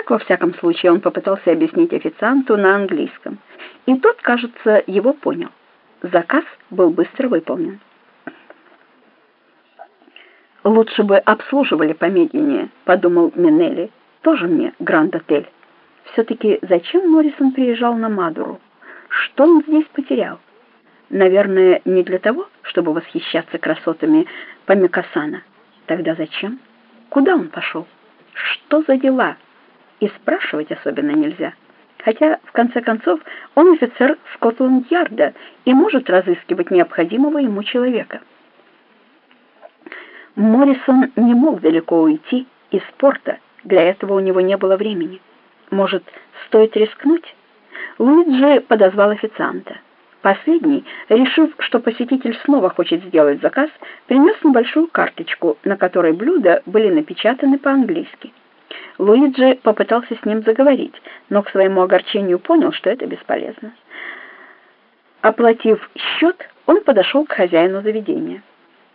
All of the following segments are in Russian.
Так, во всяком случае, он попытался объяснить официанту на английском. И тот, кажется, его понял. Заказ был быстро выполнен. «Лучше бы обслуживали помедленнее», — подумал Минелли. «Тоже мне Гранд-отель. Все-таки зачем Моррисон приезжал на Мадуру? Что он здесь потерял? Наверное, не для того, чтобы восхищаться красотами Памикасана. Тогда зачем? Куда он пошел? Что за дела?» И спрашивать особенно нельзя. Хотя, в конце концов, он офицер Скотланд-Ярда и может разыскивать необходимого ему человека. Моррисон не мог далеко уйти из порта, для этого у него не было времени. Может, стоит рискнуть? Луиджи подозвал официанта. Последний, решив, что посетитель снова хочет сделать заказ, принес небольшую карточку, на которой блюда были напечатаны по-английски. Луиджи попытался с ним заговорить, но к своему огорчению понял, что это бесполезно. Оплатив счет, он подошел к хозяину заведения.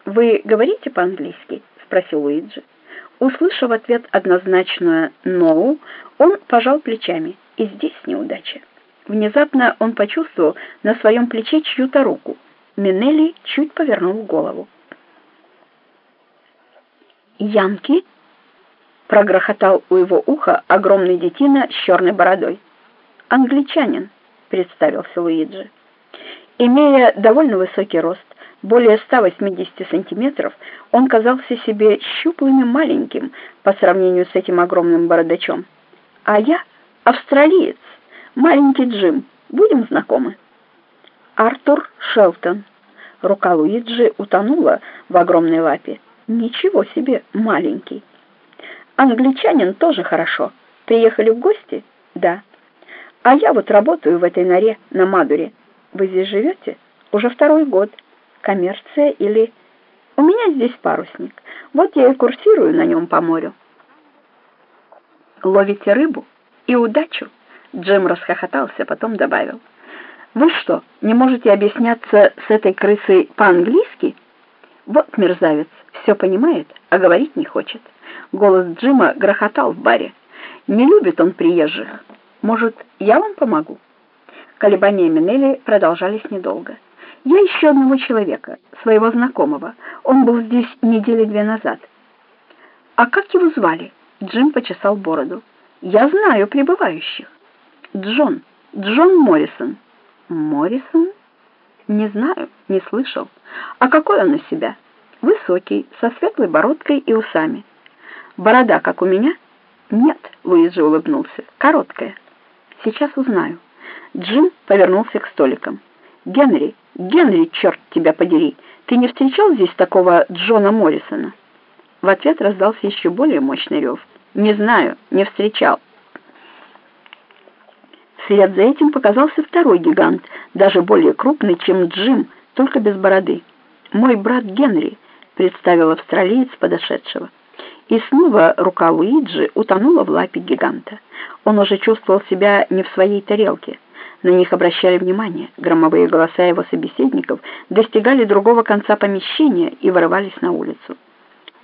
«Вы говорите по-английски?» — спросил Луиджи. Услышав ответ однозначно «no», он пожал плечами, и здесь неудача. Внезапно он почувствовал на своем плече чью-то руку. Минелли чуть повернул голову. «Янки?» Прогрохотал у его уха огромный детина с черной бородой. «Англичанин», — представился Луиджи. Имея довольно высокий рост, более 180 сантиметров, он казался себе щуплым и маленьким по сравнению с этим огромным бородачом. «А я австралиец, маленький Джим, будем знакомы?» «Артур Шелтон». Рука Луиджи утонула в огромной лапе. «Ничего себе, маленький!» Англичанин тоже хорошо. Приехали в гости? Да. А я вот работаю в этой норе на Мадуре. Вы здесь живете? Уже второй год. Коммерция или... У меня здесь парусник. Вот я и курсирую на нем по морю. Ловите рыбу и удачу. Джим расхохотался, потом добавил. Вы что, не можете объясняться с этой крысой по-английски? Вот мерзавец, все понимает, а говорить не хочет. Голос Джима грохотал в баре. «Не любит он приезжих. Может, я вам помогу?» Колебания Минелли продолжались недолго. «Я ищу одного человека, своего знакомого. Он был здесь недели две назад». «А как его звали?» Джим почесал бороду. «Я знаю прибывающих. Джон. Джон Моррисон». «Моррисон?» «Не знаю, не слышал. А какой он из себя?» «Высокий, со светлой бородкой и усами». Борода, как у меня? Нет, Луиджи улыбнулся. Короткая. Сейчас узнаю. Джим повернулся к столикам. Генри, Генри, черт тебя подери, ты не встречал здесь такого Джона Моррисона? В ответ раздался еще более мощный рев. Не знаю, не встречал. Вслед за этим показался второй гигант, даже более крупный, чем Джим, только без бороды. «Мой брат Генри», — представил австралиец подошедшего. И снова рука Луиджи утонула в лапе гиганта. Он уже чувствовал себя не в своей тарелке. На них обращали внимание. Громовые голоса его собеседников достигали другого конца помещения и вырывались на улицу.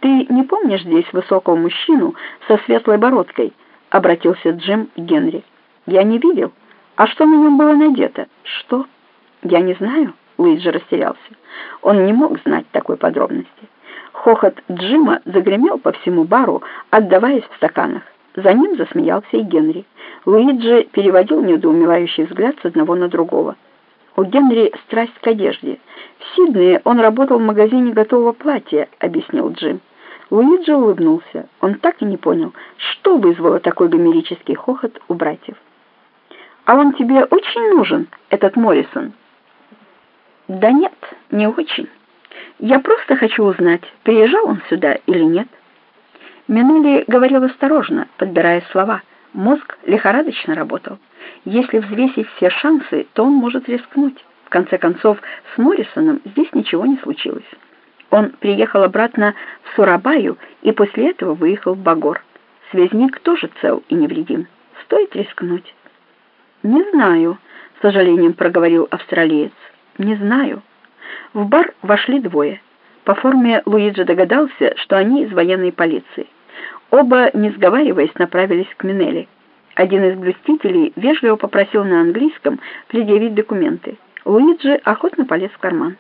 «Ты не помнишь здесь высокого мужчину со светлой бородкой?» — обратился Джим к Генри. «Я не видел. А что на нем было надето?» «Что?» «Я не знаю», — Луиджи растерялся. Он не мог знать такой подробности. Хохот Джима загремел по всему бару, отдаваясь в стаканах. За ним засмеялся и Генри. Луиджи переводил недоумевающий взгляд с одного на другого. У Генри страсть к одежде. В Сиднее он работал в магазине готового платья, объяснил Джим. Луиджи улыбнулся. Он так и не понял, что вызвало такой гомерический хохот у братьев. «А он тебе очень нужен, этот Моррисон?» «Да нет, не очень». Я просто хочу узнать, приезжал он сюда или нет. Минелли говорил осторожно, подбирая слова. Мозг лихорадочно работал. Если взвесить все шансы, то он может рискнуть. В конце концов, с Моррисоном здесь ничего не случилось. Он приехал обратно в Сурабаю и после этого выехал в Багор. Связник тоже цел и невредим. Стоит рискнуть. «Не знаю», — с сожалением проговорил австралиец. «Не знаю». В бар вошли двое. По форме Луиджи догадался, что они из военной полиции. Оба, не сговариваясь, направились к Минелли. Один из блюстителей вежливо попросил на английском предъявить документы. Луиджи охотно полез в карман.